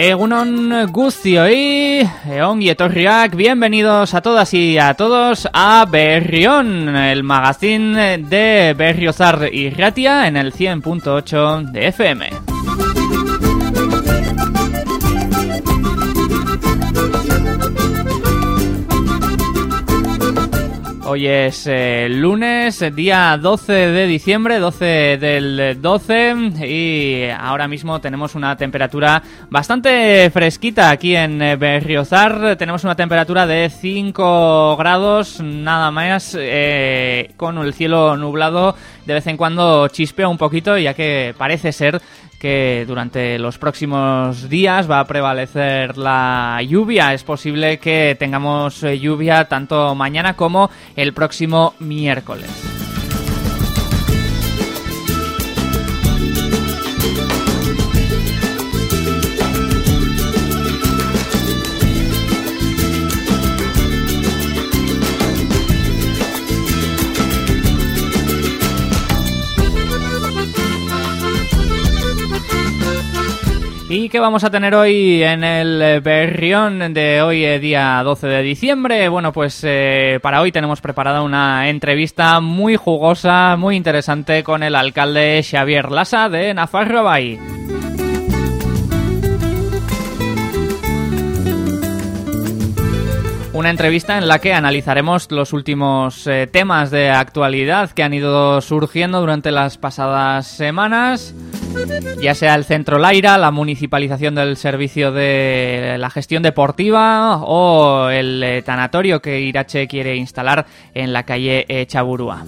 Egunon Guztioi, Ongi Etorriak, bienvenidos a todas y a todos a Berrión, el magazine de Berriozar y Ratia en el 100.8 de FM. Hoy es eh, lunes, día 12 de diciembre, 12 del 12 y ahora mismo tenemos una temperatura bastante fresquita aquí en eh, Berriozar. Tenemos una temperatura de 5 grados, nada más, eh, con el cielo nublado. De vez en cuando chispea un poquito ya que parece ser que durante los próximos días va a prevalecer la lluvia. Es posible que tengamos eh, lluvia tanto mañana como el próximo miércoles. ¿Y qué vamos a tener hoy en el Berrión de hoy, eh, día 12 de diciembre? Bueno, pues eh, para hoy tenemos preparada una entrevista muy jugosa, muy interesante con el alcalde Xavier Lassa de Nafarro Bay. Una entrevista en la que analizaremos los últimos eh, temas de actualidad que han ido surgiendo durante las pasadas semanas ya sea el centro Laira, la municipalización del servicio de la gestión deportiva o el eh, tanatorio que Irache quiere instalar en la calle Chaburúa.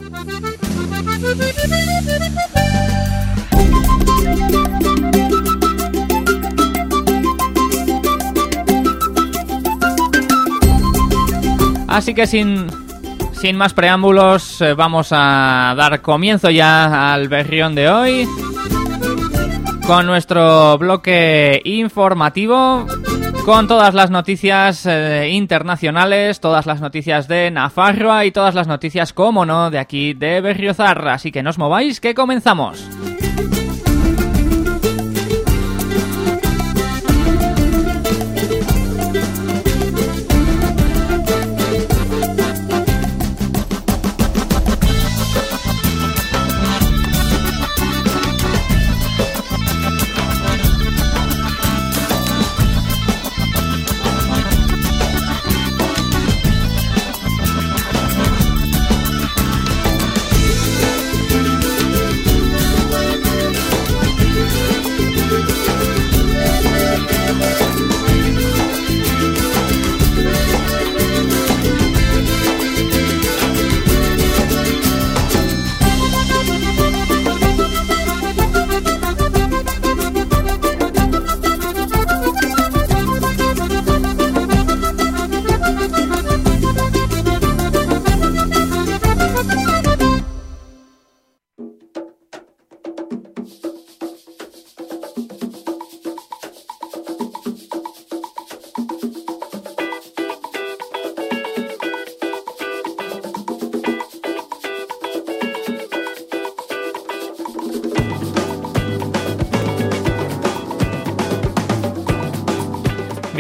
Así que sin, sin más preámbulos, eh, vamos a dar comienzo ya al berrión de hoy con nuestro bloque informativo, con todas las noticias eh, internacionales, todas las noticias de Nafarroa y todas las noticias, como no, de aquí de Berriozar. Así que no os mováis, que comenzamos.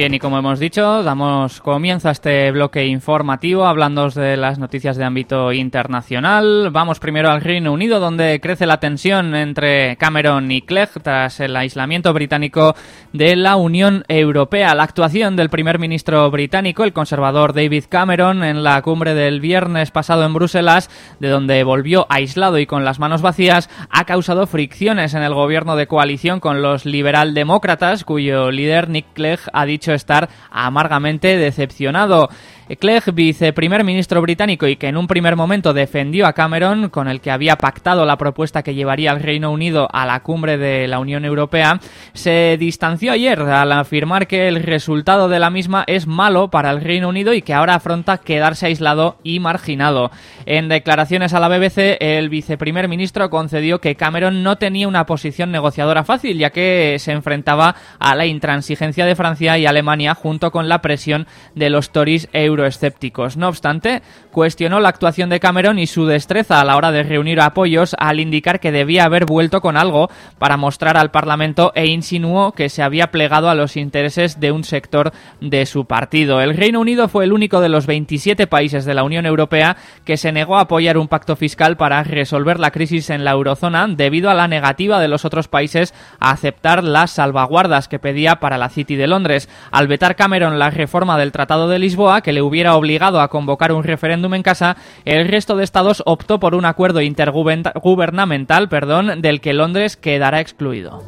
Bien, y como hemos dicho, damos comienzo a este bloque informativo hablando de las noticias de ámbito internacional. Vamos primero al Reino Unido, donde crece la tensión entre Cameron y Clegg tras el aislamiento británico de la Unión Europea. La actuación del primer ministro británico, el conservador David Cameron, en la cumbre del viernes pasado en Bruselas, de donde volvió aislado y con las manos vacías, ha causado fricciones en el gobierno de coalición con los liberaldemócratas, cuyo líder Nick Clegg ha dicho estar amargamente decepcionado. Clegg, viceprimer ministro británico y que en un primer momento defendió a Cameron, con el que había pactado la propuesta que llevaría al Reino Unido a la cumbre de la Unión Europea, se distanció ayer al afirmar que el resultado de la misma es malo para el Reino Unido y que ahora afronta quedarse aislado y marginado. En declaraciones a la BBC, el viceprimer ministro concedió que Cameron no tenía una posición negociadora fácil, ya que se enfrentaba a la intransigencia de Francia y Alemania junto con la presión de los Tories europeos euroescépticos. No obstante, cuestionó la actuación de Cameron y su destreza a la hora de reunir apoyos al indicar que debía haber vuelto con algo para mostrar al Parlamento e insinuó que se había plegado a los intereses de un sector de su partido. El Reino Unido fue el único de los 27 países de la Unión Europea que se negó a apoyar un pacto fiscal para resolver la crisis en la eurozona debido a la negativa de los otros países a aceptar las salvaguardas que pedía para la City de Londres. Al vetar Cameron la reforma del Tratado de Lisboa, que le hubiera obligado a convocar un referéndum en casa, el resto de estados optó por un acuerdo intergubernamental perdón, del que Londres quedará excluido.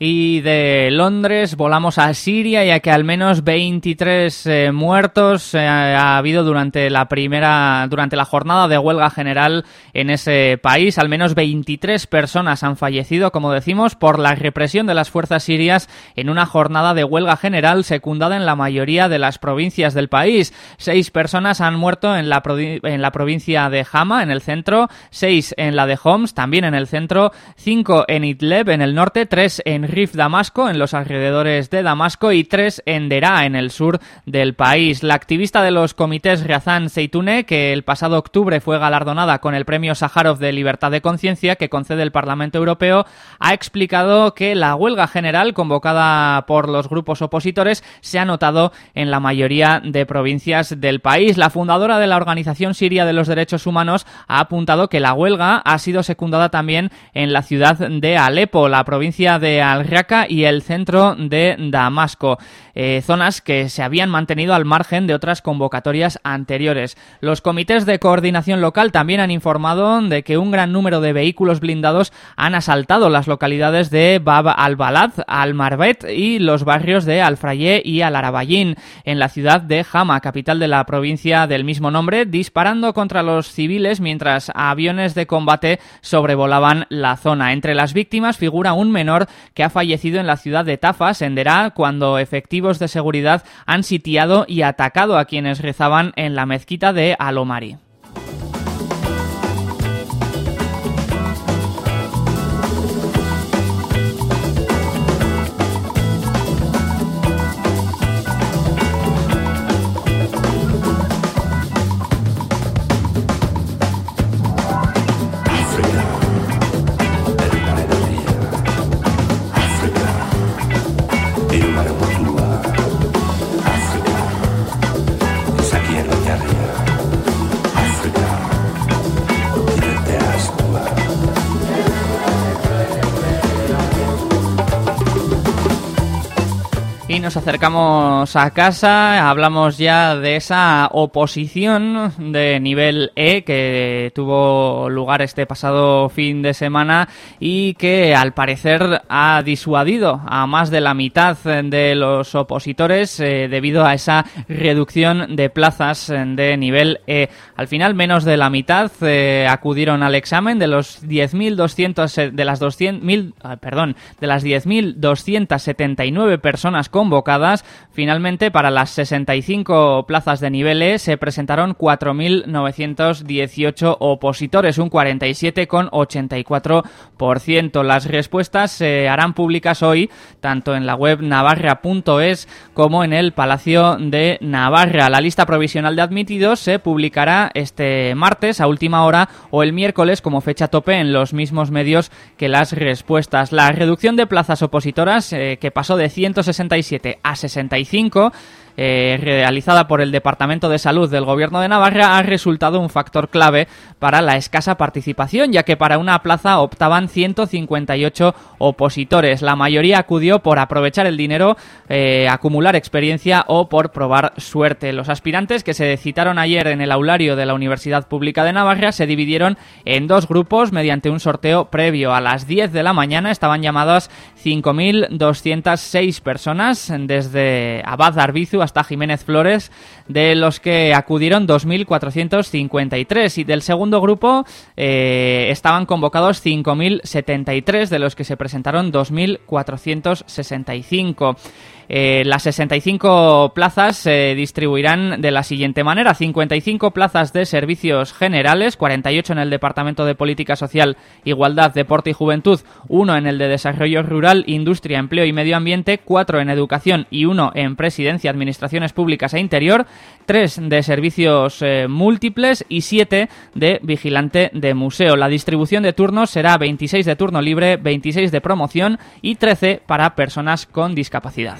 Y de Londres volamos a Siria, ya que al menos 23 eh, muertos eh, ha habido durante la primera, durante la jornada de huelga general en ese país. Al menos 23 personas han fallecido, como decimos, por la represión de las fuerzas sirias en una jornada de huelga general secundada en la mayoría de las provincias del país. Seis personas han muerto en la, en la provincia de Hama, en el centro, seis en la de Homs, también en el centro, cinco en Idlib, en el norte, tres en Rif Damasco, en los alrededores de Damasco, y tres en Derá, en el sur del país. La activista de los comités Riazán Seitune, que el pasado octubre fue galardonada con el premio Sájarov de Libertad de Conciencia que concede el Parlamento Europeo, ha explicado que la huelga general convocada por los grupos opositores se ha notado en la mayoría de provincias del país. La fundadora de la Organización Siria de los Derechos Humanos ha apuntado que la huelga ha sido secundada también en la ciudad de Alepo, la provincia de Al Y el centro de Damasco, eh, zonas que se habían mantenido al margen de otras convocatorias anteriores. Los comités de coordinación local también han informado de que un gran número de vehículos blindados han asaltado las localidades de Bab al-Balad, al-Marbet y los barrios de Al-Frayé y Al-Arabayín en la ciudad de Hama, capital de la provincia del mismo nombre, disparando contra los civiles mientras aviones de combate sobrevolaban la zona. Entre las víctimas figura un menor que ha fallecido en la ciudad de Tafas, en Derá, cuando efectivos de seguridad han sitiado y atacado a quienes rezaban en la mezquita de Alomari. Nos acercamos a casa, hablamos ya de esa oposición de nivel E que tuvo lugar este pasado fin de semana y que al parecer ha disuadido a más de la mitad de los opositores eh, debido a esa reducción de plazas de nivel E. Al final menos de la mitad eh, acudieron al examen de los 10.200 de las 200.000 ah, perdón, de las 10.279 personas con Finalmente, para las 65 plazas de nivel E se presentaron 4.918 opositores, un 47,84%. Las respuestas se harán públicas hoy, tanto en la web navarra.es como en el Palacio de Navarra. La lista provisional de admitidos se publicará este martes a última hora o el miércoles como fecha tope en los mismos medios que las respuestas. La reducción de plazas opositoras, eh, que pasó de 167 a 65 eh, realizada por el Departamento de Salud del Gobierno de Navarra ha resultado un factor clave para la escasa participación, ya que para una plaza optaban 158 opositores. La mayoría acudió por aprovechar el dinero, eh, acumular experiencia o por probar suerte. Los aspirantes que se citaron ayer en el aulario de la Universidad Pública de Navarra se dividieron en dos grupos mediante un sorteo previo. A las 10 de la mañana estaban llamadas 5.206 personas desde Abad Arbizu hasta Jiménez Flores, de los que acudieron 2.453 y del segundo grupo eh, estaban convocados 5.073, de los que se presentaron 2.465. Eh, las 65 plazas se distribuirán de la siguiente manera. 55 plazas de servicios generales, 48 en el Departamento de Política Social, Igualdad, Deporte y Juventud, 1 en el de Desarrollo Rural, Industria, Empleo y Medio Ambiente, 4 en Educación y 1 en Presidencia, Administraciones Públicas e Interior, 3 de servicios eh, múltiples y 7 de vigilante de museo. La distribución de turnos será 26 de turno libre, 26 de promoción y 13 para personas con discapacidad.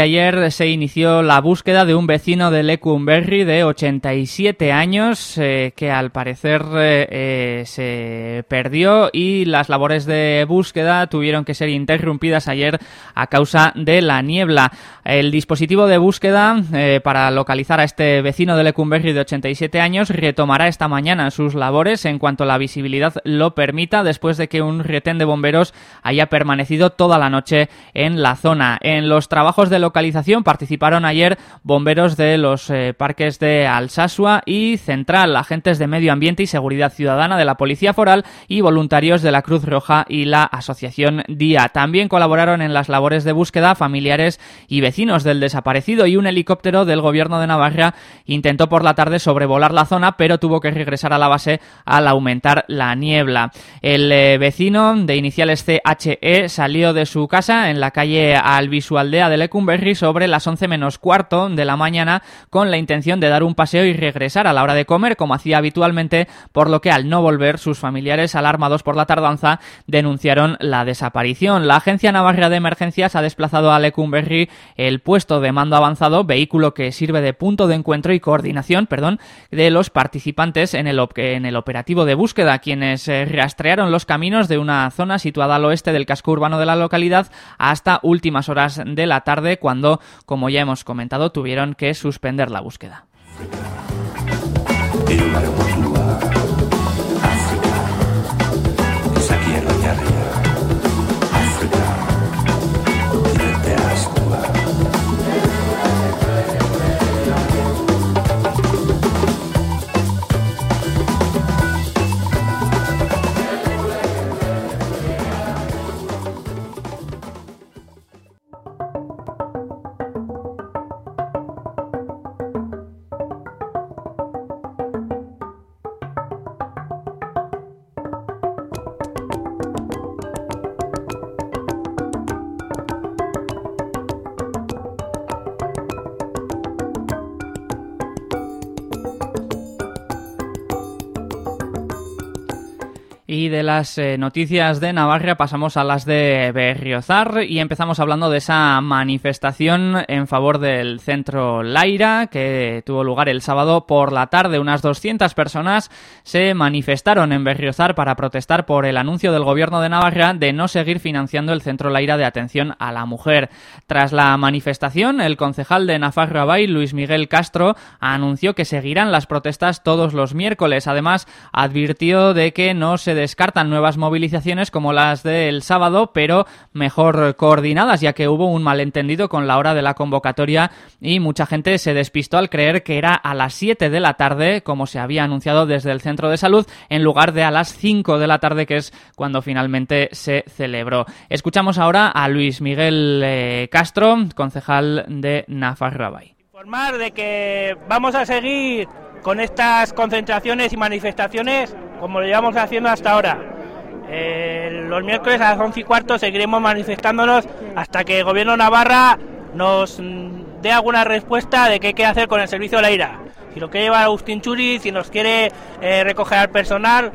Ayer se inició la búsqueda de un vecino de Lecumberri de 87 años eh, que al parecer eh, eh, se perdió y las labores de búsqueda tuvieron que ser interrumpidas ayer a causa de la niebla. El dispositivo de búsqueda para localizar a este vecino de Lecumberri de 87 años retomará esta mañana sus labores en cuanto la visibilidad lo permita después de que un retén de bomberos haya permanecido toda la noche en la zona. En los trabajos de localización participaron ayer bomberos de los eh, parques de Alsasua y Central, agentes de Medio Ambiente y Seguridad Ciudadana de la Policía Foral y voluntarios de la Cruz Roja y la Asociación Día. También colaboraron en las labores de búsqueda familiares y vecinos del desaparecido y un helicóptero del gobierno de Navarra intentó por la tarde sobrevolar la zona pero tuvo que regresar a la base al aumentar la niebla. El eh, vecino de iniciales CHE salió de su casa en la calle Albisualdea de Sobre las 11 menos cuarto de la mañana con la intención de dar un paseo y regresar a la hora de comer como hacía habitualmente, por lo que al no volver sus familiares alarmados por la tardanza denunciaron la desaparición. La Agencia Navarra de Emergencias ha desplazado a Lecumberri el puesto de mando avanzado, vehículo que sirve de punto de encuentro y coordinación, perdón, de los participantes en el, en el operativo de búsqueda, quienes eh, rastrearon los caminos de una zona situada al oeste del casco urbano de la localidad hasta últimas horas de la tarde cuando, como ya hemos comentado, tuvieron que suspender la búsqueda. Las eh, noticias de Navarra pasamos a las de Berriozar y empezamos hablando de esa manifestación en favor del centro Laira que tuvo lugar el sábado por la tarde. Unas 200 personas se manifestaron en Berriozar para protestar por el anuncio del gobierno de Navarra de no seguir financiando el centro Laira de atención a la mujer. Tras la manifestación, el concejal de Nafarroa Bay, Luis Miguel Castro, anunció que seguirán las protestas todos los miércoles. Además, advirtió de que no se descartan nuevas movilizaciones como las del sábado, pero mejor coordinadas, ya que hubo un malentendido con la hora de la convocatoria y mucha gente se despistó al creer que era a las 7 de la tarde, como se había anunciado desde el centro de salud, en lugar de a las 5 de la tarde, que es cuando finalmente se celebró. Escuchamos ahora a Luis Miguel eh, Castro, concejal de Nafarrabay. Informar de que vamos a seguir con estas concentraciones y manifestaciones como lo llevamos haciendo hasta ahora. Eh, los miércoles a las 11 y cuarto seguiremos manifestándonos hasta que el gobierno Navarra nos dé alguna respuesta de qué quiere hacer con el servicio de la IRA. Si lo quiere llevar Agustín Churi, si nos quiere eh, recoger al personal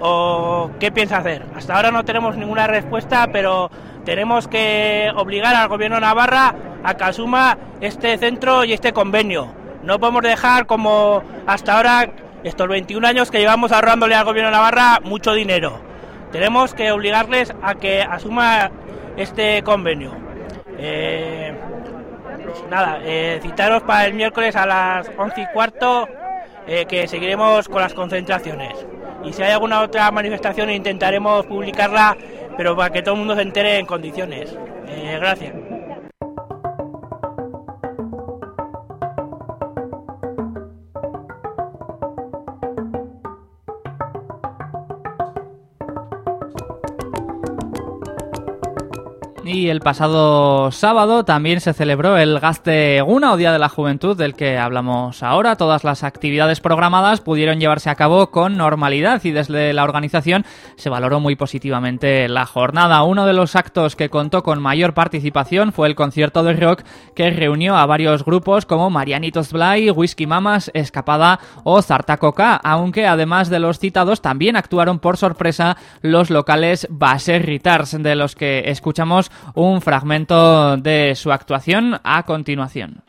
o qué piensa hacer. Hasta ahora no tenemos ninguna respuesta, pero tenemos que obligar al gobierno Navarra a que asuma este centro y este convenio. No podemos dejar como hasta ahora estos 21 años que llevamos ahorrándole al gobierno de Navarra mucho dinero. Tenemos que obligarles a que asuma este convenio. Eh, nada, eh, citaros para el miércoles a las 11 y cuarto eh, que seguiremos con las concentraciones. Y si hay alguna otra manifestación intentaremos publicarla pero para que todo el mundo se entere en condiciones. Gracias. Y el pasado sábado también se celebró el Gaste Guna o Día de la Juventud del que hablamos ahora. Todas las actividades programadas pudieron llevarse a cabo con normalidad y desde la organización se valoró muy positivamente la jornada. Uno de los actos que contó con mayor participación fue el concierto de rock que reunió a varios grupos como Marianitos Blay, Whisky Mamas, Escapada o Zartacoca, aunque además de los citados también actuaron por sorpresa los locales Baserritars de los que escuchamos un fragmento de su actuación a continuación.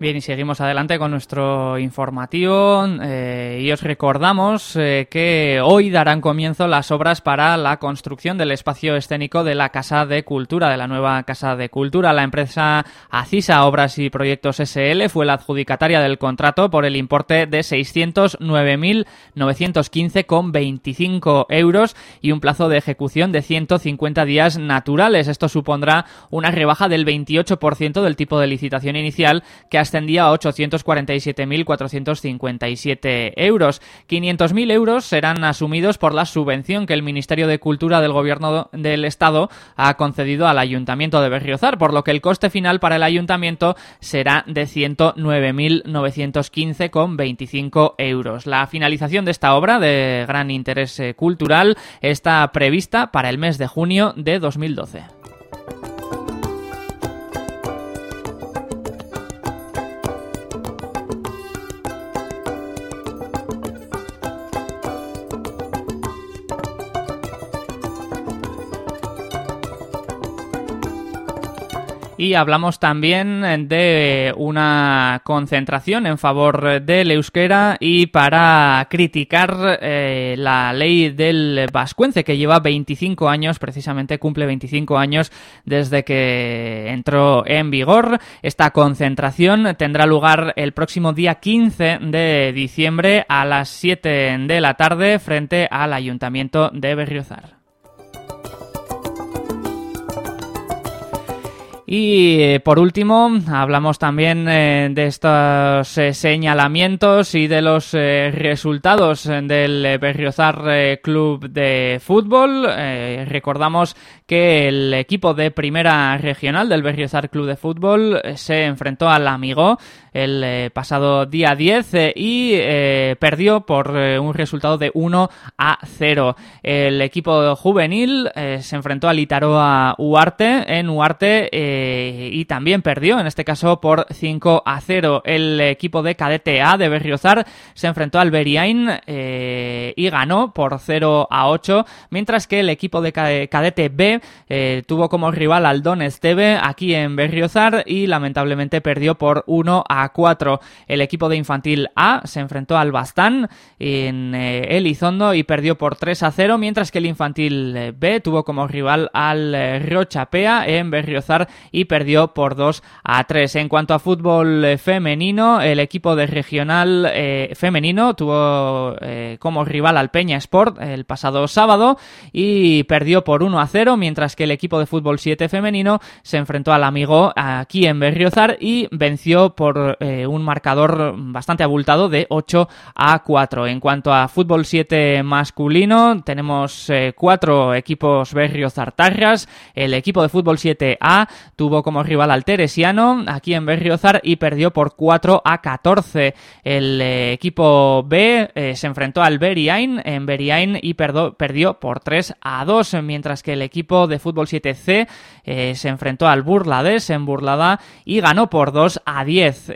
Bien, y seguimos adelante con nuestro informativo eh, y os recordamos eh, que hoy darán comienzo las obras para la construcción del espacio escénico de la Casa de Cultura, de la nueva Casa de Cultura. La empresa Acisa Obras y Proyectos SL fue la adjudicataria del contrato por el importe de 609.915,25 euros y un plazo de ejecución de 150 días naturales. Esto supondrá una rebaja del 28% del tipo de licitación inicial que hasta ascendía a 847.457 euros. 500.000 euros serán asumidos por la subvención que el Ministerio de Cultura del Gobierno del Estado ha concedido al Ayuntamiento de Berriozar, por lo que el coste final para el Ayuntamiento será de 109.915,25 euros. La finalización de esta obra de gran interés eh, cultural está prevista para el mes de junio de 2012. Y hablamos también de una concentración en favor del euskera y para criticar eh, la ley del vascuence que lleva 25 años, precisamente cumple 25 años desde que entró en vigor. Esta concentración tendrá lugar el próximo día 15 de diciembre a las 7 de la tarde frente al Ayuntamiento de Berriozar. Y eh, por último, hablamos también eh, de estos eh, señalamientos y de los resultados del Berriozar Club de Fútbol. recordamos que el equipo de primera regional del Berriozar Club de Fútbol se enfrentó al Amigo el pasado día 10 y perdió por un resultado de 1 a 0. El equipo juvenil se enfrentó al Itaroa Uarte en Uarte eh, y también perdió, en este caso por 5 a 0. El equipo de cadete A de Berriozar se enfrentó al Beriain eh, y ganó por 0 a 8, mientras que el equipo de cadete B eh, tuvo como rival al Don Esteve aquí en Berriozar y lamentablemente perdió por 1 a 4. El equipo de infantil A se enfrentó al Bastán en Elizondo y perdió por 3 a 0, mientras que el infantil B tuvo como rival al Rochapea en Berriozar y perdió por 2 a 3. En cuanto a fútbol femenino, el equipo de regional femenino tuvo como rival al Peña Sport el pasado sábado y perdió por 1 a 0, mientras que el equipo de fútbol 7 femenino se enfrentó al amigo aquí en Berriozar y venció por un marcador bastante abultado de 8 a 4. En cuanto a fútbol 7 masculino, tenemos eh, cuatro equipos berriozartarras. El equipo de fútbol 7A tuvo como rival al Teresiano aquí en Berriozar y perdió por 4 a 14. El eh, equipo B eh, se enfrentó al Beriain en Beriain y perdió por 3 a 2, mientras que el equipo de fútbol 7C se enfrentó al Burlades en Burlada y ganó por 2 a 10.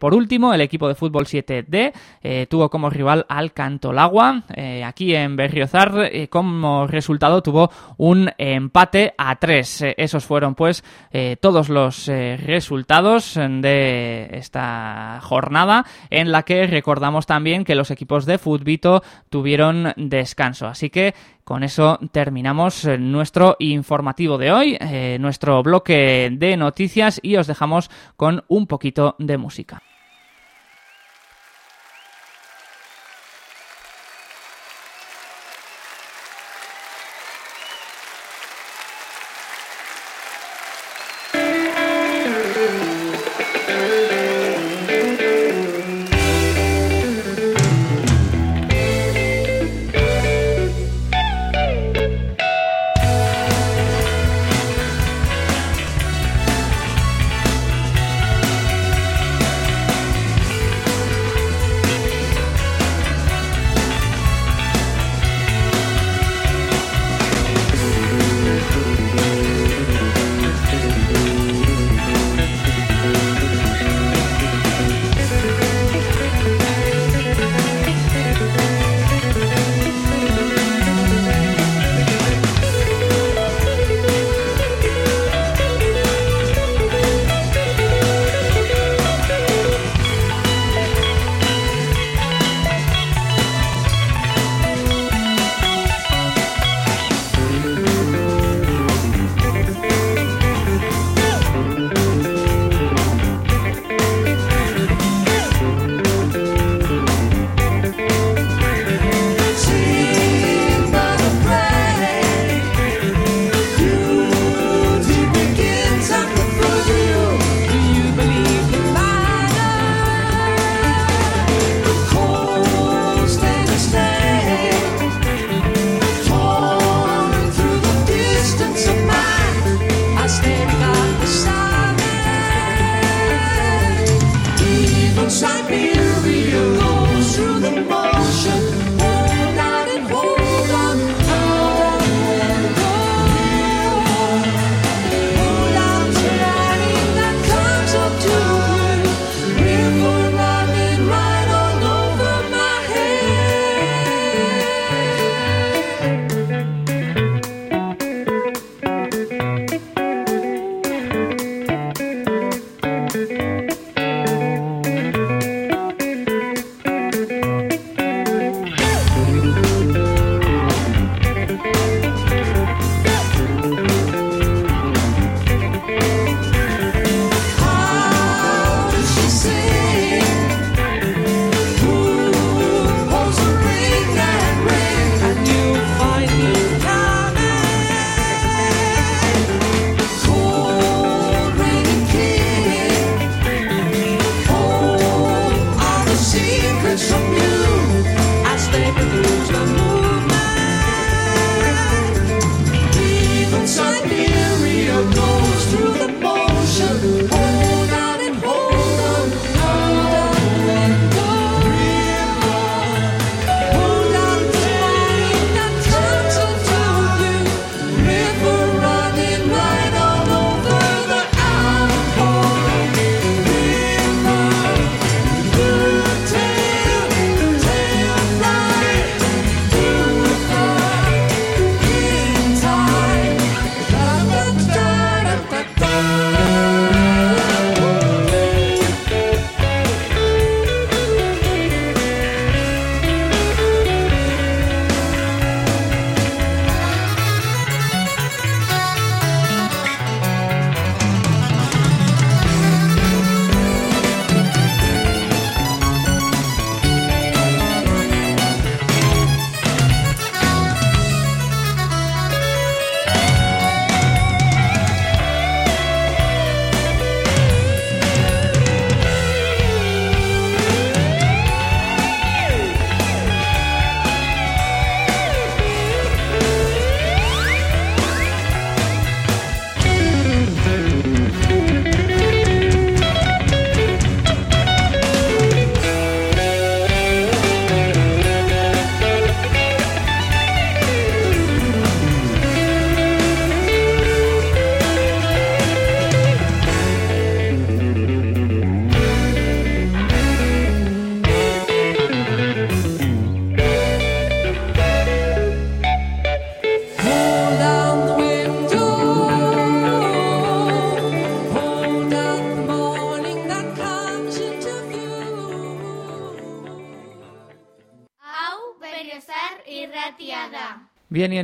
por último, el equipo de fútbol 7D tuvo como rival al Cantolagua aquí en Berriozar eh, como resultado tuvo un empate a tres. Eh, esos fueron pues eh, todos los resultados de esta jornada en la que recordamos también que los equipos de Futbito tuvieron descanso. Así que con eso terminamos nuestro informativo de hoy, nuestro bloque de noticias y os dejamos con un poquito de música.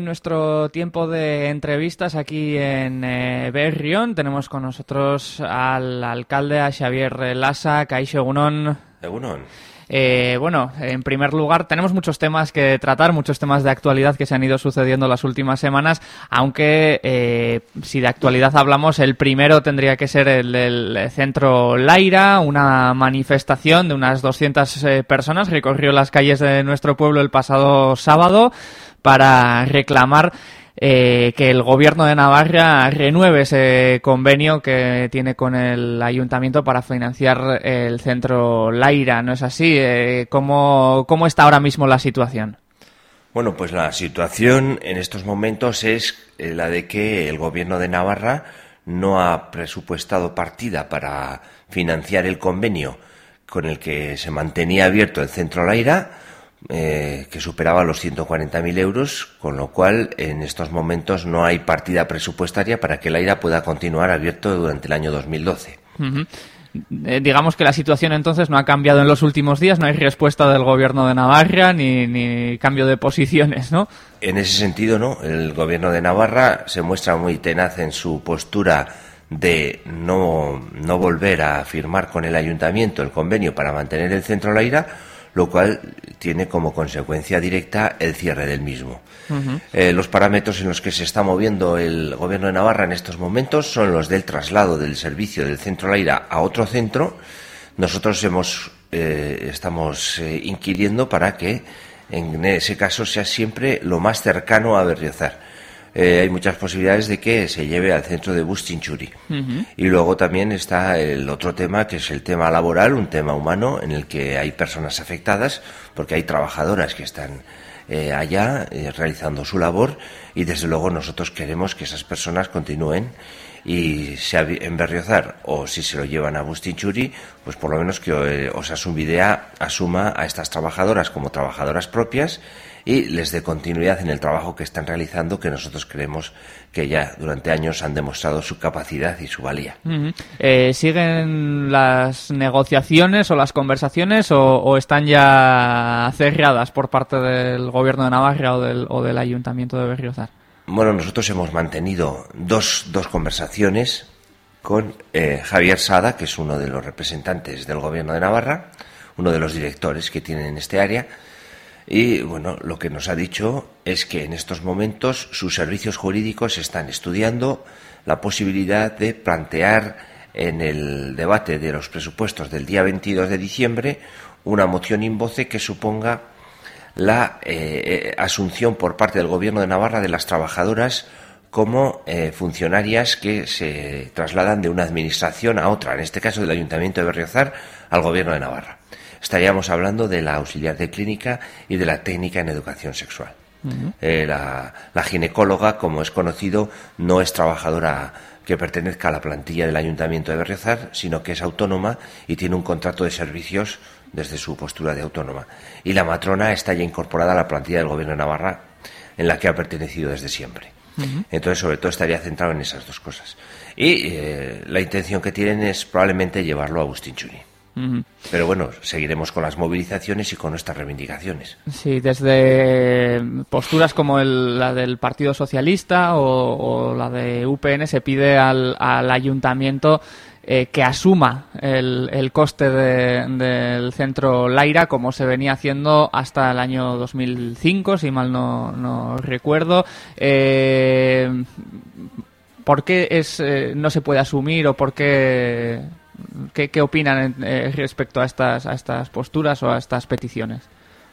Nuestro tiempo de entrevistas aquí en eh, Berrión tenemos con nosotros al alcalde, a Xavier Lassa, Caixo Egunon. Egunon. Eh, bueno, en primer lugar, tenemos muchos temas que tratar, muchos temas de actualidad que se han ido sucediendo las últimas semanas, aunque eh, si de actualidad hablamos, el primero tendría que ser el del centro Laira, una manifestación de unas 200 eh, personas recorrió las calles de nuestro pueblo el pasado sábado para reclamar eh, que el gobierno de Navarra renueve ese convenio que tiene con el ayuntamiento para financiar el centro Laira, ¿no es así? Eh, ¿cómo, ¿Cómo está ahora mismo la situación? Bueno, pues la situación en estos momentos es eh, la de que el gobierno de Navarra no ha presupuestado partida para financiar el convenio con el que se mantenía abierto el centro Laira eh, que superaba los 140.000 euros, con lo cual en estos momentos no hay partida presupuestaria para que el AIRA pueda continuar abierto durante el año 2012. Eh, digamos que la situación entonces no ha cambiado en los últimos días, no hay respuesta del gobierno de Navarra ni, ni, cambio de posiciones, ¿no? En ese sentido, no. El gobierno de Navarra se muestra muy tenaz en su postura de no, no volver a firmar con el ayuntamiento el convenio para mantener el centro Laira lo cual tiene como consecuencia directa el cierre del mismo. eh, los parámetros en los que se está moviendo el Gobierno de Navarra en estos momentos son los del traslado del servicio del centro Laira a otro centro. Nosotros hemos, eh, estamos eh, inquiriendo para que en ese caso sea siempre lo más cercano a Berriozar eh, hay muchas posibilidades de que se lleve al centro de Bustinchuri. Uh -huh. Y luego también está el otro tema, que es el tema laboral, un tema humano, en el que hay personas afectadas, porque hay trabajadoras que están eh, allá eh, realizando su labor, y desde luego nosotros queremos que esas personas continúen y sea en Berriozar o si se lo llevan a Bustinchuri, pues por lo menos que eh, Osasunvidea asuma a estas trabajadoras como trabajadoras propias y les dé continuidad en el trabajo que están realizando, que nosotros creemos que ya durante años han demostrado su capacidad y su valía. Uh -huh. eh, ¿Siguen las negociaciones o las conversaciones o, o, están ya cerradas por parte del gobierno de Navarra o del, o del ayuntamiento de Berriozar? Bueno, nosotros hemos mantenido dos, dos conversaciones con eh, Javier Sada, que es uno de los representantes del gobierno de Navarra, uno de los directores que tienen en este área, y bueno, lo que nos ha dicho es que en estos momentos sus servicios jurídicos están estudiando la posibilidad de plantear en el debate de los presupuestos del día 22 de diciembre una moción in voce que suponga la eh, asunción por parte del Gobierno de Navarra de las trabajadoras como eh, funcionarias que se trasladan de una administración a otra, en este caso del Ayuntamiento de Berriozar al Gobierno de Navarra estaríamos hablando de la auxiliar de clínica y de la técnica en educación sexual. Uh -huh. eh, la, la, ginecóloga, como es conocido, no es trabajadora que pertenezca a la plantilla del Ayuntamiento de Berriozar, sino que es autónoma y tiene un contrato de servicios desde su postura de autónoma. Y la matrona está ya incorporada a la plantilla del Gobierno de Navarra, en la que ha pertenecido desde siempre. Uh -huh. Entonces, sobre todo, estaría centrado en esas dos cosas. Y eh, la intención que tienen es probablemente llevarlo a Agustín Chuni. Uh -huh. Pero bueno, seguiremos con las movilizaciones y con nuestras reivindicaciones. Sí, desde posturas como el, la del Partido Socialista o, o, la de UPN se pide al, al ayuntamiento eh, que asuma el, el coste de, del centro Laira como se venía haciendo hasta el año 2005, si mal no, no recuerdo. Eh, ¿Por qué es, eh, no se puede asumir o por qué ¿Qué, opinan eh, respecto a estas, a estas posturas o a estas peticiones?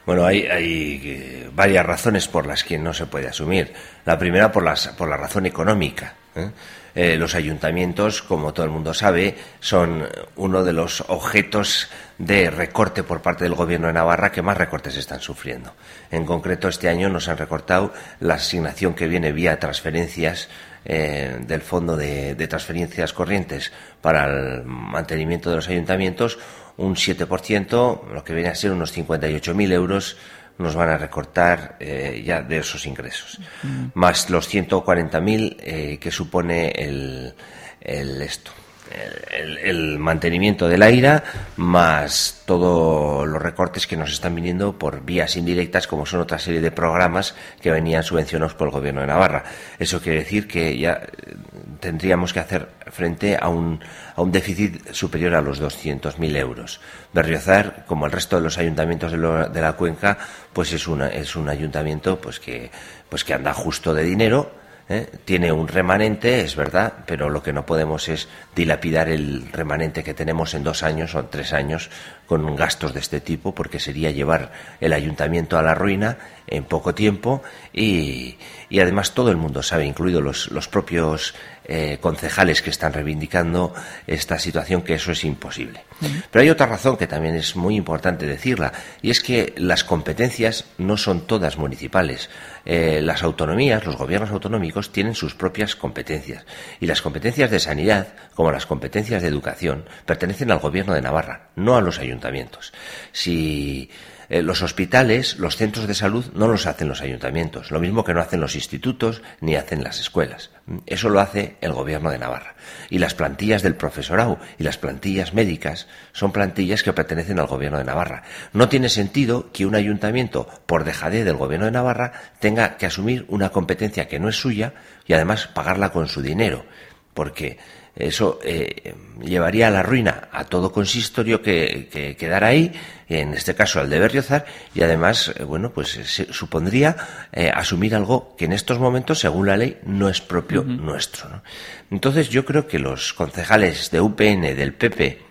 Bueno, hay, hay eh, varias razones por las que no se puede asumir. La primera por, las, por la razón económica. ¿eh? Eh, los ayuntamientos, como todo el mundo sabe, son uno de los objetos de recorte por parte del Gobierno de Navarra que más recortes están sufriendo. En concreto, este año nos han recortado la asignación que viene vía transferencias eh, del Fondo de, de, Transferencias Corrientes para el mantenimiento de los ayuntamientos, un 7%, lo que viene a ser unos 58.000 euros, nos van a recortar eh, ya de esos ingresos. Mm. Más los 140.000 eh, que supone el, el esto. El, mantenimiento del aire más todos los recortes que nos están viniendo por vías indirectas, como son otra serie de programas que venían subvencionados por el Gobierno de Navarra. Eso quiere decir que ya eh, tendríamos que hacer frente a un, a un déficit superior a los 200.000 euros. Berriozar, como el resto de los ayuntamientos de, de la cuenca, pues es, una, es un ayuntamiento pues que, pues que anda justo de dinero ¿eh? Tiene un remanente, es verdad, pero lo que no podemos es dilapidar el remanente que tenemos en dos años o tres años con gastos de este tipo, porque sería llevar el ayuntamiento a la ruina en poco tiempo y, además todo el mundo sabe, incluidos los, los propios eh, concejales que están reivindicando esta situación, que eso es imposible. Pero hay otra razón que también es muy importante decirla, y es que las competencias no son todas municipales. Eh, las autonomías, los gobiernos autonómicos, tienen sus propias competencias. Y las competencias de sanidad, como las competencias de educación, pertenecen al gobierno de Navarra, no a los ayuntamientos. Si eh, los hospitales, los centros de salud no los hacen los ayuntamientos, lo mismo que no hacen los institutos ni hacen las escuelas. Eso lo hace el gobierno de Navarra. Y las plantillas del profesorado y las plantillas médicas son plantillas que pertenecen al gobierno de Navarra. No tiene sentido que un ayuntamiento, por dejadez del gobierno de Navarra, tenga que asumir una competencia que no es suya y además pagarla con su dinero. Porque eso eh, llevaría a la ruina a todo consistorio que, quedara ahí, en este caso al de Berriozar, y además, eh, bueno, pues supondría eh, asumir algo que en estos momentos, según la ley, no es propio nuestro. Entonces, yo creo que los concejales de UPN, del PP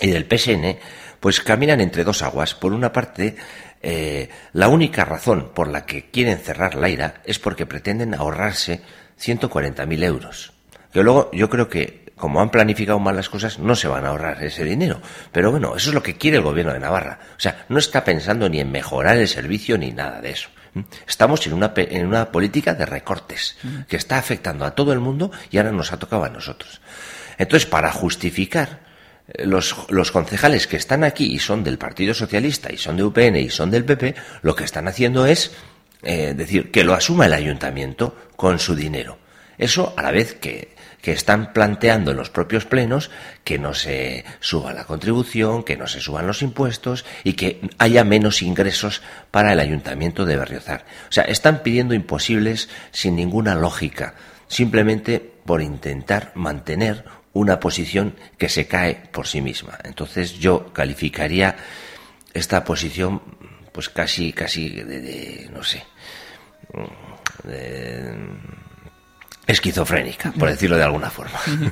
y del PSN, pues caminan entre dos aguas. Por una parte, la única razón por la que quieren cerrar la ira es porque pretenden ahorrarse 140.000 euros que luego yo creo que como han planificado mal las cosas, no se van a ahorrar ese dinero. Pero bueno, eso es lo que quiere el gobierno de Navarra. O sea, no está pensando ni en mejorar el servicio ni nada de eso. Estamos en una, en una política de recortes que está afectando a todo el mundo y ahora nos ha tocado a nosotros. Entonces, para justificar eh, los, los, concejales que están aquí y son del Partido Socialista y son de UPN y son del PP, lo que están haciendo es eh, decir que lo asuma el ayuntamiento con su dinero. Eso a la vez que que están planteando en los propios plenos que no se suba la contribución, que no se suban los impuestos y que haya menos ingresos para el ayuntamiento de Berriozar. O sea, están pidiendo imposibles sin ninguna lógica, simplemente por intentar mantener una posición que se cae por sí misma. Entonces yo calificaría esta posición pues casi casi de, no sé de, esquizofrénica, por decirlo de alguna forma.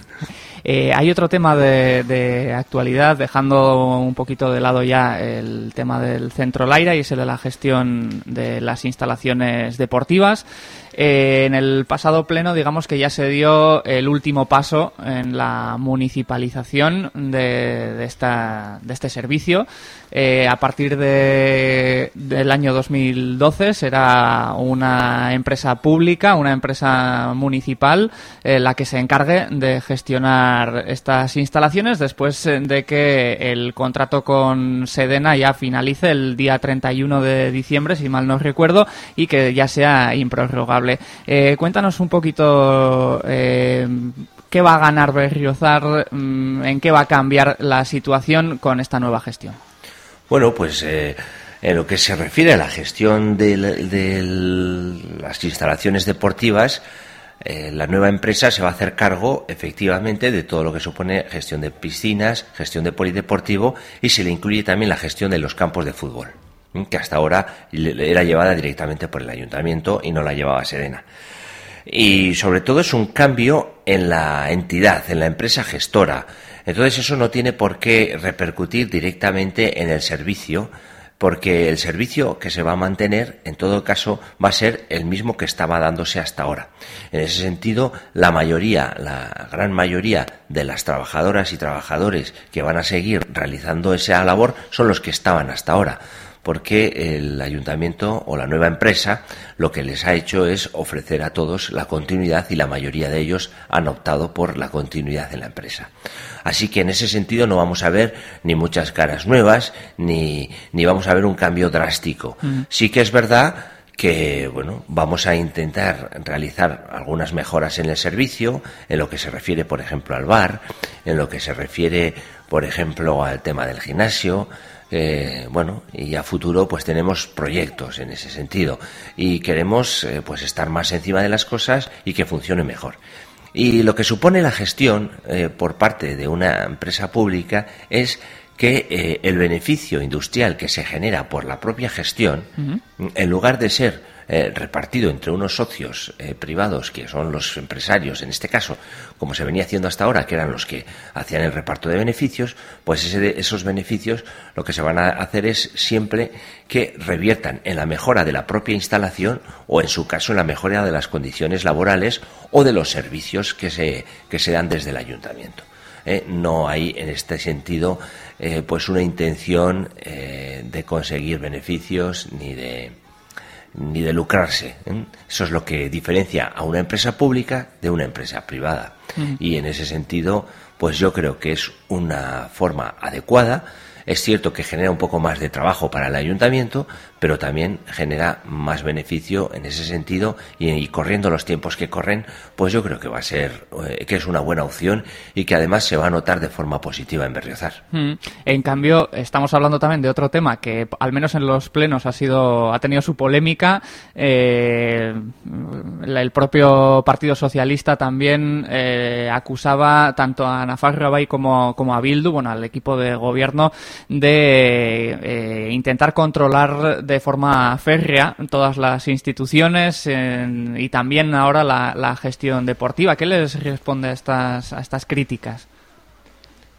Eh, hay otro tema de, actualidad, dejando un poquito de lado ya el tema del centro Laira y es el de la gestión de las instalaciones deportivas. Eh, en el pasado pleno, digamos que ya se dio el último paso en la municipalización de, esta, de este servicio. Eh, a partir de, del año 2012 será una empresa pública, una empresa municipal, eh, la que se encargue de gestionar estas instalaciones después de que el contrato con Sedena ya finalice el día 31 de diciembre, si mal no recuerdo, y que ya sea improrrogable. Eh, cuéntanos un poquito eh, qué va a ganar Berriozar, mm, en qué va a cambiar la situación con esta nueva gestión. Bueno, pues eh, en lo que se refiere a la gestión de, las instalaciones deportivas, la nueva empresa se va a hacer cargo efectivamente de todo lo que supone gestión de piscinas, gestión de polideportivo y se le incluye también la gestión de los campos de fútbol que hasta ahora era llevada directamente por el ayuntamiento y no la llevaba Sedena. Y sobre todo es un cambio en la entidad, en la empresa gestora. Entonces eso no tiene por qué repercutir directamente en el servicio, porque el servicio que se va a mantener, en todo caso, va a ser el mismo que estaba dándose hasta ahora. En ese sentido, la mayoría, la gran mayoría de las trabajadoras y trabajadores que van a seguir realizando esa labor son los que estaban hasta ahora porque el ayuntamiento o la nueva empresa lo que les ha hecho es ofrecer a todos la continuidad y la mayoría de ellos han optado por la continuidad en la empresa. Así que en ese sentido no vamos a ver ni muchas caras nuevas ni, ni vamos a ver un cambio drástico. Mm. Sí que es verdad que bueno, vamos a intentar realizar algunas mejoras en el servicio, en lo que se refiere, por ejemplo, al bar, en lo que se refiere, por ejemplo, al tema del gimnasio, eh, bueno, y a futuro pues tenemos proyectos en ese sentido y queremos eh, pues estar más encima de las cosas y que funcione mejor. Y lo que supone la gestión eh, por parte de una empresa pública es que eh, el beneficio industrial que se genera por la propia gestión, en lugar de ser eh, repartido entre unos socios eh, privados, que son los empresarios, en este caso, como se venía haciendo hasta ahora, que eran los que hacían el reparto de beneficios, pues ese, esos beneficios lo que se van a hacer es siempre que reviertan en la mejora de la propia instalación o, en su caso, en la mejora de las condiciones laborales o de los servicios que se, que se dan desde el ayuntamiento. no hay en este sentido eh, pues una intención eh, de conseguir beneficios ni de ni de lucrarse. ¿eh? Eso es lo que diferencia a una empresa pública de una empresa privada. Y en ese sentido, pues yo creo que es una forma adecuada es cierto que genera un poco más de trabajo para el ayuntamiento, pero también genera más beneficio en ese sentido y, corriendo los tiempos que corren, pues yo creo que va a ser, eh, que es una buena opción y que además se va a notar de forma positiva en Berriozar. Mm. En cambio, estamos hablando también de otro tema que al menos en los plenos ha sido, ha tenido su polémica. Eh, el propio Partido Socialista también eh, acusaba tanto a Nafarro Bay como, como a Bildu, bueno, al equipo de gobierno, de intentar controlar de forma férrea todas las instituciones y también ahora la, gestión deportiva. ¿Qué les responde a estas, a estas críticas?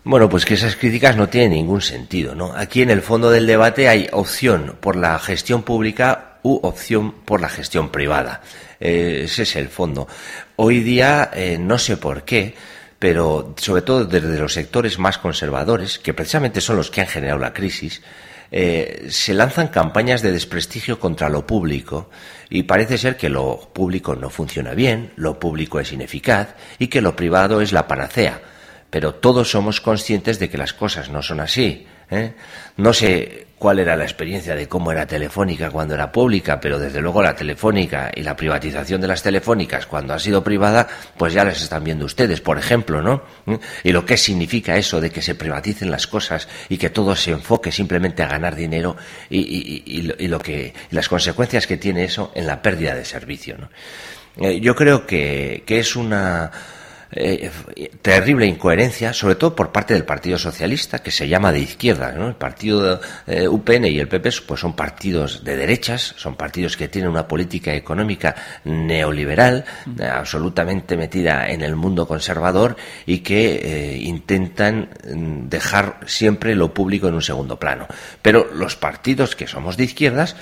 Bueno, pues que esas críticas no tienen ningún sentido, ¿no? Aquí en el fondo del debate hay opción por la gestión pública u opción por la gestión privada. Eh, ese es el fondo. Hoy día, eh, no sé por qué, pero sobre todo desde los sectores más conservadores, que precisamente son los que han generado la crisis, eh, se lanzan campañas de desprestigio contra lo público y parece ser que lo público no funciona bien, lo público es ineficaz y que lo privado es la panacea. Pero todos somos conscientes de que las cosas no son así. ¿eh? No sé cuál era la experiencia de cómo era Telefónica cuando era pública, pero desde luego la Telefónica y la privatización de las telefónicas cuando ha sido privada, pues ya las están viendo ustedes, por ejemplo, ¿no? ¿Eh? Y lo que significa eso de que se privaticen las cosas y que todo se enfoque simplemente a ganar dinero y, lo que las consecuencias que tiene eso en la pérdida de servicio, ¿no? Eh, yo creo que es una eh, terrible incoherencia, sobre todo por parte del Partido Socialista, que se llama de izquierda. ¿no? El partido eh, UPN y el PP pues son partidos de derechas, son partidos que tienen una política económica neoliberal, absolutamente metida en el mundo conservador y que eh, intentan mm, dejar siempre lo público en un segundo plano. Pero los partidos que somos de izquierdas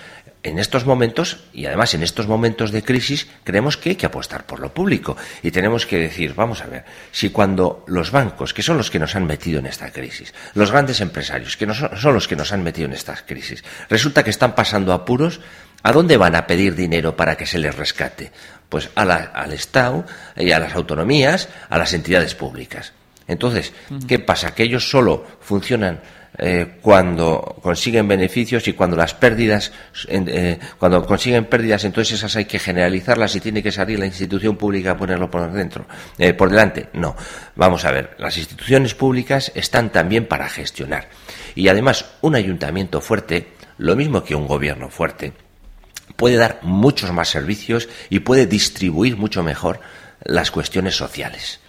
en estos momentos, y además en estos momentos de crisis, creemos que hay que apostar por lo público. Y tenemos que decir, vamos a ver, si cuando los bancos, que son los que nos han metido en esta crisis, los grandes empresarios, que no son, los que nos han metido en esta crisis, resulta que están pasando apuros, ¿a dónde van a pedir dinero para que se les rescate? Pues al Estado y a las autonomías, a las entidades públicas. Entonces, ¿qué pasa? Que ellos solo funcionan eh, cuando consiguen beneficios y cuando las pérdidas, eh, cuando consiguen pérdidas, entonces esas hay que generalizarlas y tiene que salir la institución pública a ponerlo por dentro, eh, por delante. No, vamos a ver, las instituciones públicas están también para gestionar. Y además un ayuntamiento fuerte, lo mismo que un gobierno fuerte, puede dar muchos más servicios y puede distribuir mucho mejor las cuestiones sociales,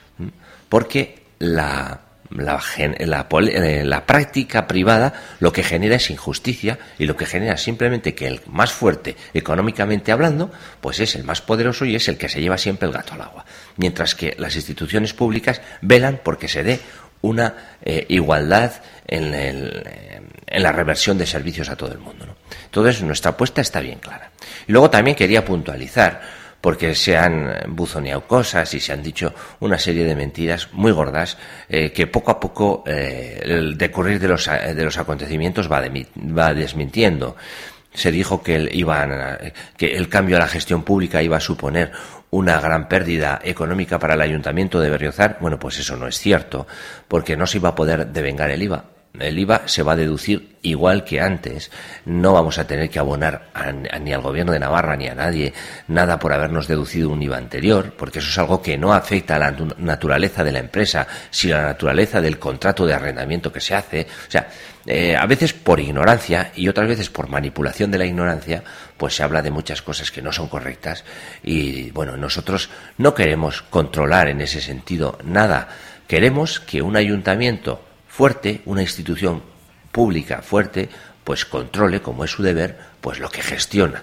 porque la la, eh, la, práctica privada lo que genera es injusticia y lo que genera simplemente que el más fuerte económicamente hablando pues es el más poderoso y es el que se lleva siempre el gato al agua. Mientras que las instituciones públicas velan porque se dé una eh, igualdad en, el, en, la reversión de servicios a todo el mundo entonces nuestra apuesta está bien clara. Y luego también quería puntualizar porque se han buzoneado cosas y se han dicho una serie de mentiras muy gordas eh, que poco a poco eh, el decurrir de los, de los acontecimientos va, va desmintiendo. Se dijo que el, iban que el cambio a la gestión pública iba a suponer una gran pérdida económica para el ayuntamiento de Berriozar. Bueno, pues eso no es cierto, porque no se iba a poder devengar el IVA el IVA se va a deducir igual que antes. No vamos a tener que abonar ni al gobierno de Navarra ni a nadie nada por habernos deducido un IVA anterior, porque eso es algo que no afecta a la naturaleza de la empresa, sino a la naturaleza del contrato de arrendamiento que se hace. O sea, eh, a veces por ignorancia y otras veces por manipulación de la ignorancia, pues se habla de muchas cosas que no son correctas y bueno, nosotros no queremos controlar en ese sentido nada. Queremos que un ayuntamiento fuerte, una institución pública fuerte, pues controle, como es su deber, pues lo que gestiona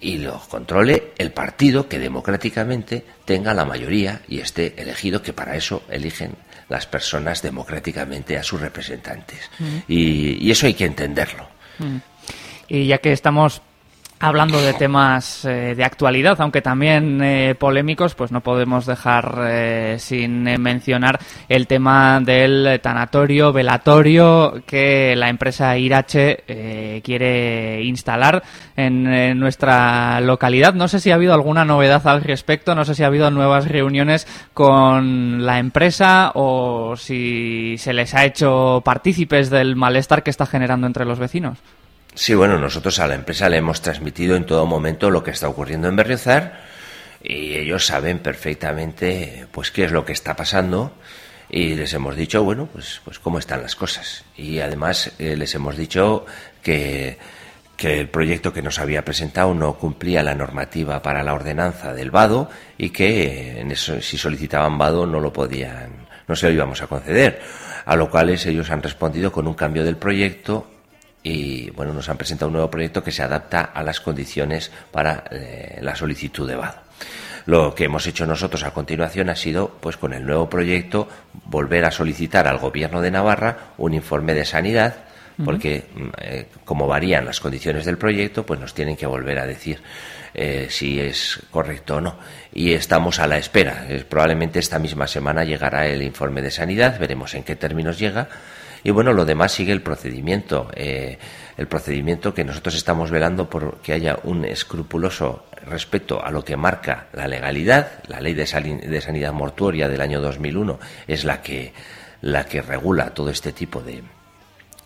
y lo controle el partido que democráticamente tenga la mayoría y esté elegido, que para eso eligen las personas democráticamente a sus representantes. Mm. Y, eso hay que entenderlo. Mm. Y ya que estamos Hablando de temas eh, de actualidad, aunque también eh, polémicos, pues no podemos dejar eh, sin mencionar el tema del tanatorio, velatorio que la empresa Irache quiere instalar en, nuestra localidad. No sé si ha habido alguna novedad al respecto, no sé si ha habido nuevas reuniones con la empresa o si se les ha hecho partícipes del malestar que está generando entre los vecinos. Sí, bueno, nosotros a la empresa le hemos transmitido en todo momento lo que está ocurriendo en Berriozar y ellos saben perfectamente pues qué es lo que está pasando y les hemos dicho, bueno, pues, pues cómo están las cosas. Y además eh, les hemos dicho que, que el proyecto que nos había presentado no cumplía la normativa para la ordenanza del vado y que en eso, si solicitaban vado no lo podían, no se lo íbamos a conceder. A lo cual ellos han respondido con un cambio del proyecto y bueno, nos han presentado un nuevo proyecto que se adapta a las condiciones para eh, la solicitud de vado. Lo que hemos hecho nosotros a continuación ha sido, pues con el nuevo proyecto, volver a solicitar al Gobierno de Navarra un informe de sanidad, porque mm, eh, como varían las condiciones del proyecto, pues nos tienen que volver a decir eh, si es correcto o no. Y estamos a la espera. probablemente esta misma semana llegará el informe de sanidad, veremos en qué términos llega y bueno, lo demás sigue el procedimiento. Eh, el procedimiento que nosotros estamos velando por que haya un escrupuloso respeto a lo que marca la legalidad. La ley de, de sanidad mortuoria del año 2001 es la que, la que regula todo este tipo de,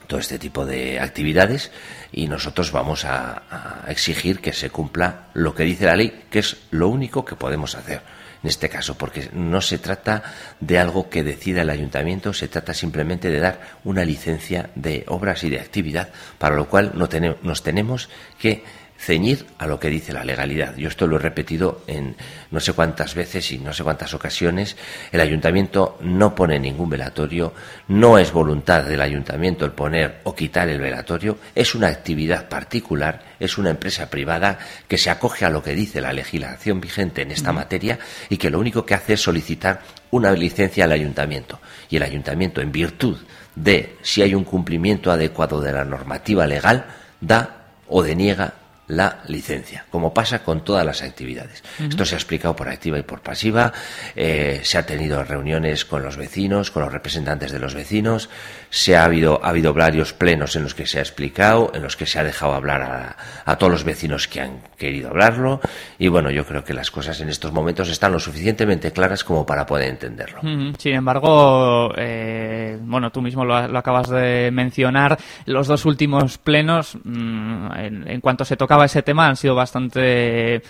todo este tipo de actividades y nosotros vamos a, exigir que se cumpla lo que dice la ley, que es lo único que podemos hacer en este caso, porque no se trata de algo que decida el ayuntamiento, se trata simplemente de dar una licencia de obras y de actividad, para lo cual no nos tenemos que ceñir a lo que dice la legalidad. Yo esto lo he repetido en no sé cuántas veces y no sé cuántas ocasiones. El ayuntamiento no pone ningún velatorio, no es voluntad del ayuntamiento el poner o quitar el velatorio, es una actividad particular, es una empresa privada que se acoge a lo que dice la legislación vigente en esta materia y que lo único que hace es solicitar una licencia al ayuntamiento. Y el ayuntamiento, en virtud de si hay un cumplimiento adecuado de la normativa legal, da o deniega la licencia, como pasa con todas las actividades. Esto se ha explicado por activa y por pasiva, eh, se ha tenido reuniones con los vecinos, con los representantes de los vecinos, se ha habido, ha habido varios plenos en los que se ha explicado, en los que se ha dejado hablar a, todos los vecinos que han querido hablarlo, y bueno, yo creo que las cosas en estos momentos están lo suficientemente claras como para poder entenderlo. Sin embargo, eh, bueno, tú mismo lo, acabas de mencionar, los dos últimos plenos, mm, en, en cuanto se tocaba ese tema, han sido bastante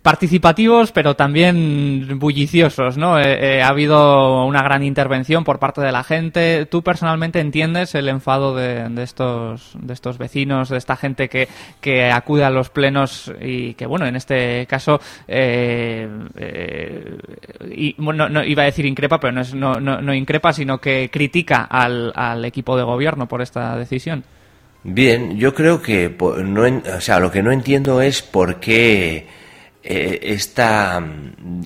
participativos, pero también bulliciosos, ¿no? Eh, eh, ha habido una gran intervención por parte de la gente. ¿Tú personalmente entiendes el enfado de, estos de estos vecinos, de esta gente que, que, acude a los plenos y que, bueno, en este caso, eh, y, bueno, no, iba a decir increpa, pero no, es, no, no, increpa, sino que critica al, al equipo de gobierno por esta decisión? Bien, yo creo que, o sea, lo que no entiendo es por qué eh, esta,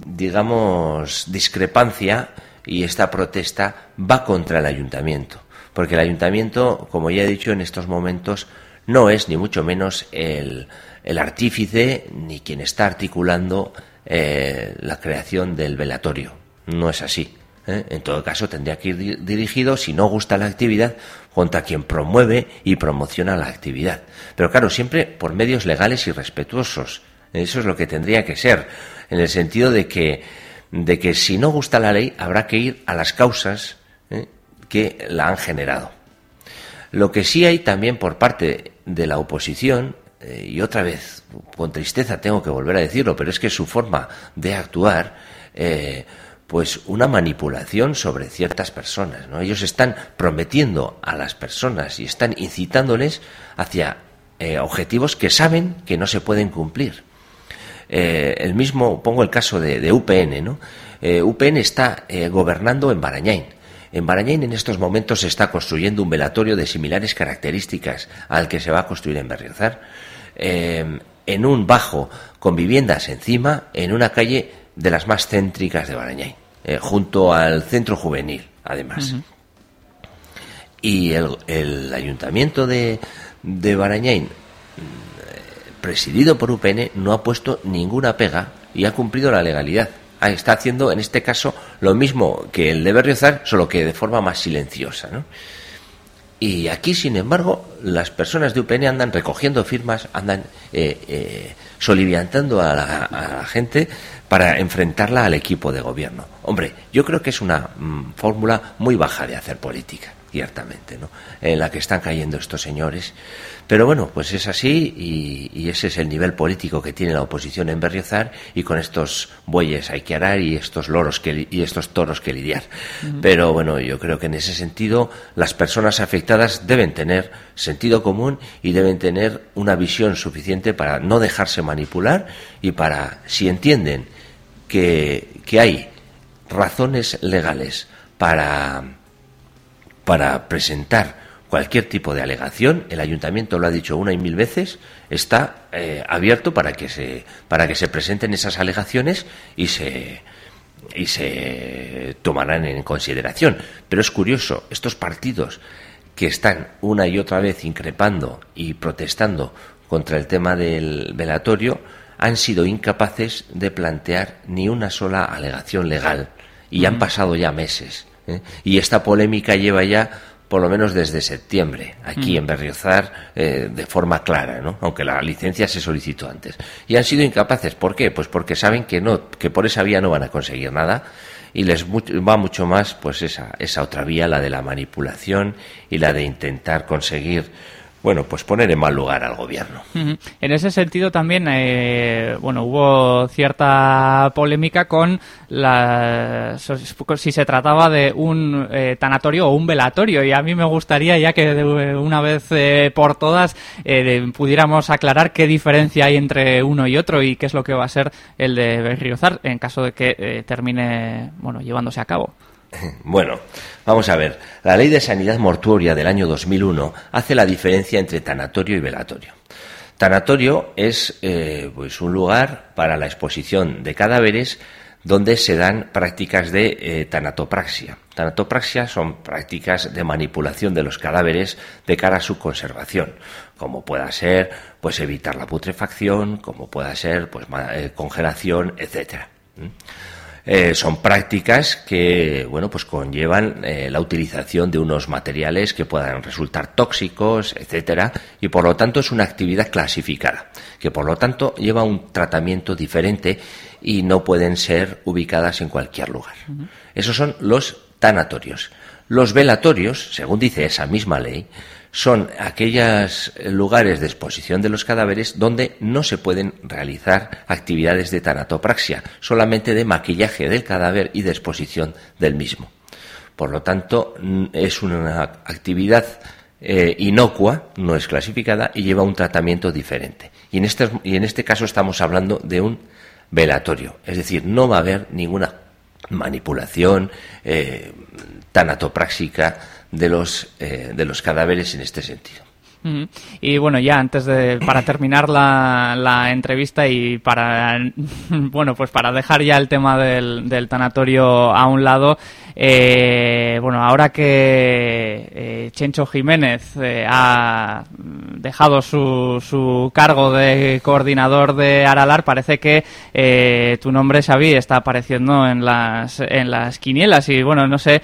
digamos, discrepancia y esta protesta va contra el ayuntamiento. Porque el ayuntamiento, como ya he dicho en estos momentos, no es ni mucho menos el, el artífice ni quien está articulando eh, la creación del velatorio. No es así. ¿Eh? En todo caso, tendría que ir dirigido, si no gusta la actividad, contra quien promueve y promociona la actividad. Pero claro, siempre por medios legales y respetuosos. Eso es lo que tendría que ser, en el sentido de que, de que si no gusta la ley habrá que ir a las causas ¿eh? que la han generado. Lo que sí hay también por parte de la oposición, eh, y otra vez, con tristeza tengo que volver a decirlo, pero es que su forma de actuar, pues una manipulación sobre ciertas personas. ¿no? Ellos están prometiendo a las personas y están incitándoles hacia eh, objetivos que saben que no se pueden cumplir. el mismo, pongo el caso de, UPN, ¿no? UPN está gobernando en Barañain. En Barañain en estos momentos se está construyendo un velatorio de similares características al que se va a construir en Berriozar, eh, en un bajo con viviendas encima, en una calle de las más céntricas de Barañain, eh, junto al centro juvenil, además. Y el, ayuntamiento de, de Barañain, eh, presidido por UPN, no ha puesto ninguna pega y ha cumplido la legalidad está haciendo en este caso lo mismo que el de Berriozar, solo que de forma más silenciosa. ¿no? Y aquí, sin embargo, las personas de UPN andan recogiendo firmas, andan eh, eh, soliviantando a la, gente para enfrentarla al equipo de gobierno. Hombre, yo creo que es una mm, fórmula muy baja de hacer política ciertamente, ¿no? en la que están cayendo estos señores. Pero bueno, pues es así y, ese es el nivel político que tiene la oposición en Berriozar y con estos bueyes hay que arar y estos loros que, y estos toros que lidiar. Pero bueno, yo creo que en ese sentido las personas afectadas deben tener sentido común y deben tener una visión suficiente para no dejarse manipular y para, si entienden que, que hay razones legales para para presentar cualquier tipo de alegación, el ayuntamiento lo ha dicho una y mil veces, está eh, abierto para que se para que se presenten esas alegaciones y se y se tomarán en consideración. Pero es curioso, estos partidos que están una y otra vez increpando y protestando contra el tema del velatorio han sido incapaces de plantear ni una sola alegación legal y han pasado ya meses. ¿eh? Y esta polémica lleva ya por lo menos desde septiembre, aquí mm. en Berriozar, eh, de forma clara, ¿no? aunque la licencia se solicitó antes. Y han sido incapaces. ¿Por qué? Pues porque saben que, no, que por esa vía no van a conseguir nada y les va mucho más pues esa, esa otra vía, la de la manipulación y la de intentar conseguir bueno, pues poner en mal lugar al gobierno. En ese sentido también, eh, bueno, hubo cierta polémica con la, si se trataba de un eh, tanatorio o un velatorio y a mí me gustaría ya que de una vez eh, por todas pudiéramos aclarar qué diferencia hay entre uno y otro y qué es lo que va a ser el de Berriozar en caso de que termine, bueno, llevándose a cabo. Bueno, vamos a ver. La Ley de Sanidad Mortuoria del año 2001 hace la diferencia entre tanatorio y velatorio. Tanatorio es eh, pues un lugar para la exposición de cadáveres donde se dan prácticas de eh, tanatopraxia. Tanatopraxia son prácticas de manipulación de los cadáveres de cara a su conservación, como pueda ser pues evitar la putrefacción, como pueda ser pues eh, congelación, etcétera. Eh, son prácticas que, bueno, pues conllevan eh, la utilización de unos materiales que puedan resultar tóxicos, etcétera, y por lo tanto es una actividad clasificada, que por lo tanto lleva un tratamiento diferente y no pueden ser ubicadas en cualquier lugar. Esos son los tanatorios. Los velatorios, según dice esa misma ley, son aquellos lugares de exposición de los cadáveres donde no se pueden realizar actividades de tanatopraxia, solamente de maquillaje del cadáver y de exposición del mismo. Por lo tanto, es una actividad eh, inocua, no es clasificada y lleva un tratamiento diferente. Y en, este, y en este caso estamos hablando de un velatorio, es decir, no va a haber ninguna manipulación eh, tanatopráxica de los, eh, de los cadáveres en este sentido. Y bueno, ya antes de para terminar la, la, entrevista y para bueno pues para dejar ya el tema del, del tanatorio a un lado, eh, bueno, ahora que eh, Chencho Jiménez eh, ha dejado su, su cargo de coordinador de Aralar, parece que eh, tu nombre, Xavi, está apareciendo en las, en las quinielas. Y bueno, no sé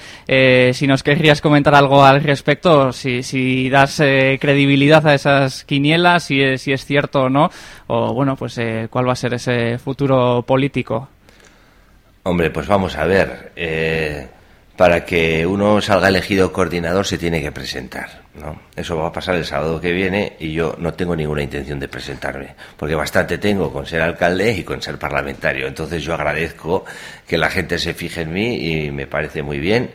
si nos querrías comentar algo al respecto, si, si das credibilidad a esas quinielas, si, si es cierto o no, o bueno, pues cuál va a ser ese futuro político. Hombre, pues vamos a ver. Para que uno salga elegido coordinador se tiene que presentar. ¿no? Eso va a pasar el sábado que viene y yo no tengo ninguna intención de presentarme, porque bastante tengo con ser alcalde y con ser parlamentario. Entonces yo agradezco que la gente se fije en mí y me parece muy bien.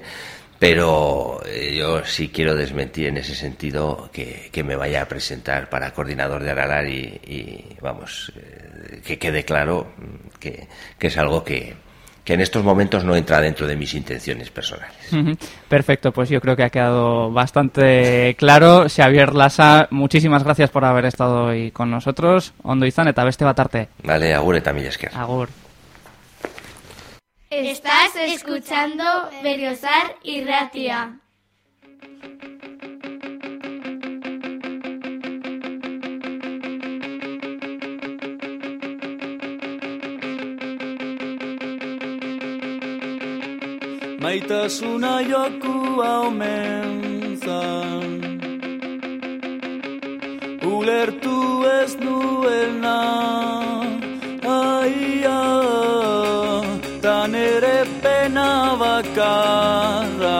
Pero eh, yo sí quiero desmentir en ese sentido que, me vaya a presentar para coordinador de Aralar y, vamos, eh, que quede claro que es algo que, que en estos momentos no entra dentro de mis intenciones personales. Perfecto, pues yo creo que ha quedado bastante claro. Xavier Lasa, muchísimas gracias por haber estado hoy con nosotros. Ondo izan eta beste batarte. Vale, agur eta mila esker. Agur. Estás escuchando Berriozar y Ratia. Maitasuna jokua omen zan. Ulertu ez duena Aia Tan ere pena bakarra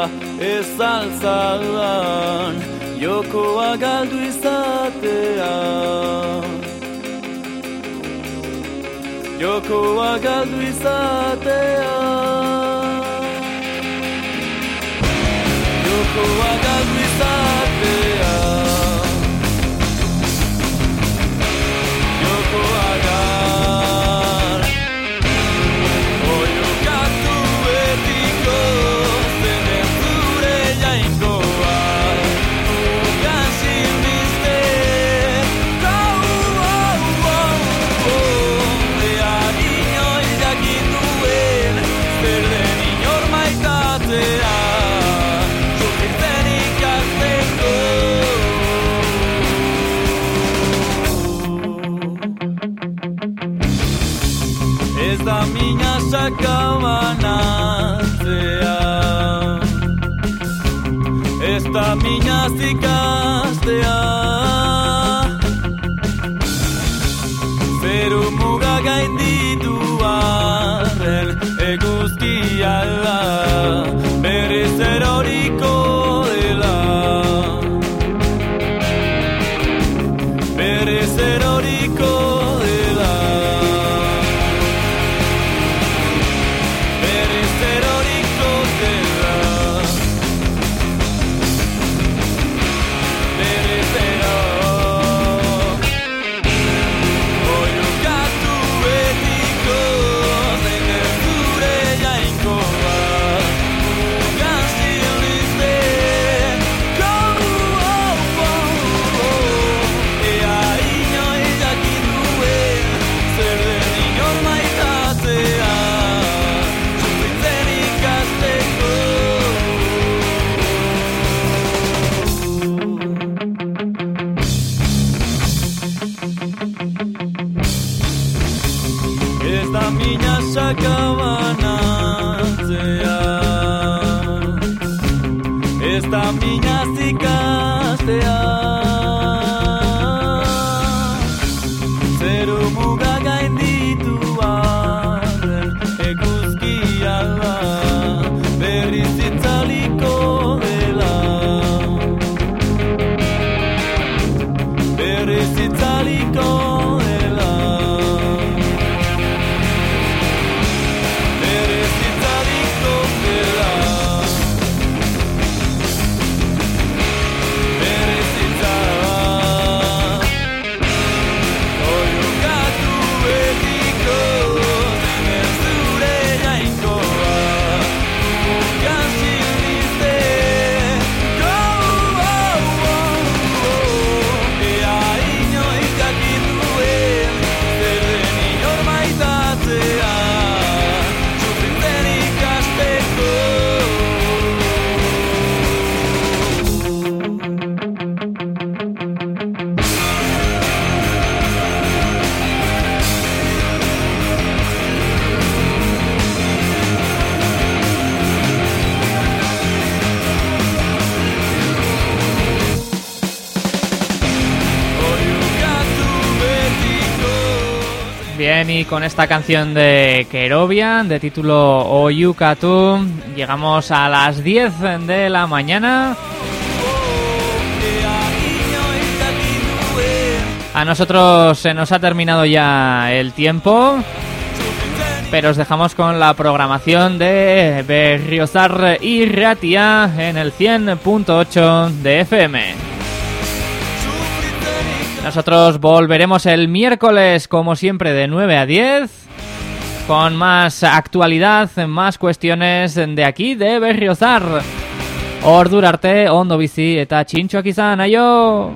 Ez alzan Jokoa galdu izatea. Jokoa galdu izatea go egunak sakaban atzea Ez da minaz ikastea y con esta canción de Kerobian, de título Oyukatu, llegamos a las 10 de la mañana. A nosotros se nos ha terminado ya el tiempo, pero os dejamos con la programación de Berriozar y Ratia en el 100.8 de FM. Nosotros volveremos el miércoles, como siempre, de 9 a 10, con más actualidad, más cuestiones de aquí, de Berriozar. Ordurarte, ondo bizi eta txintxoak izan, aio!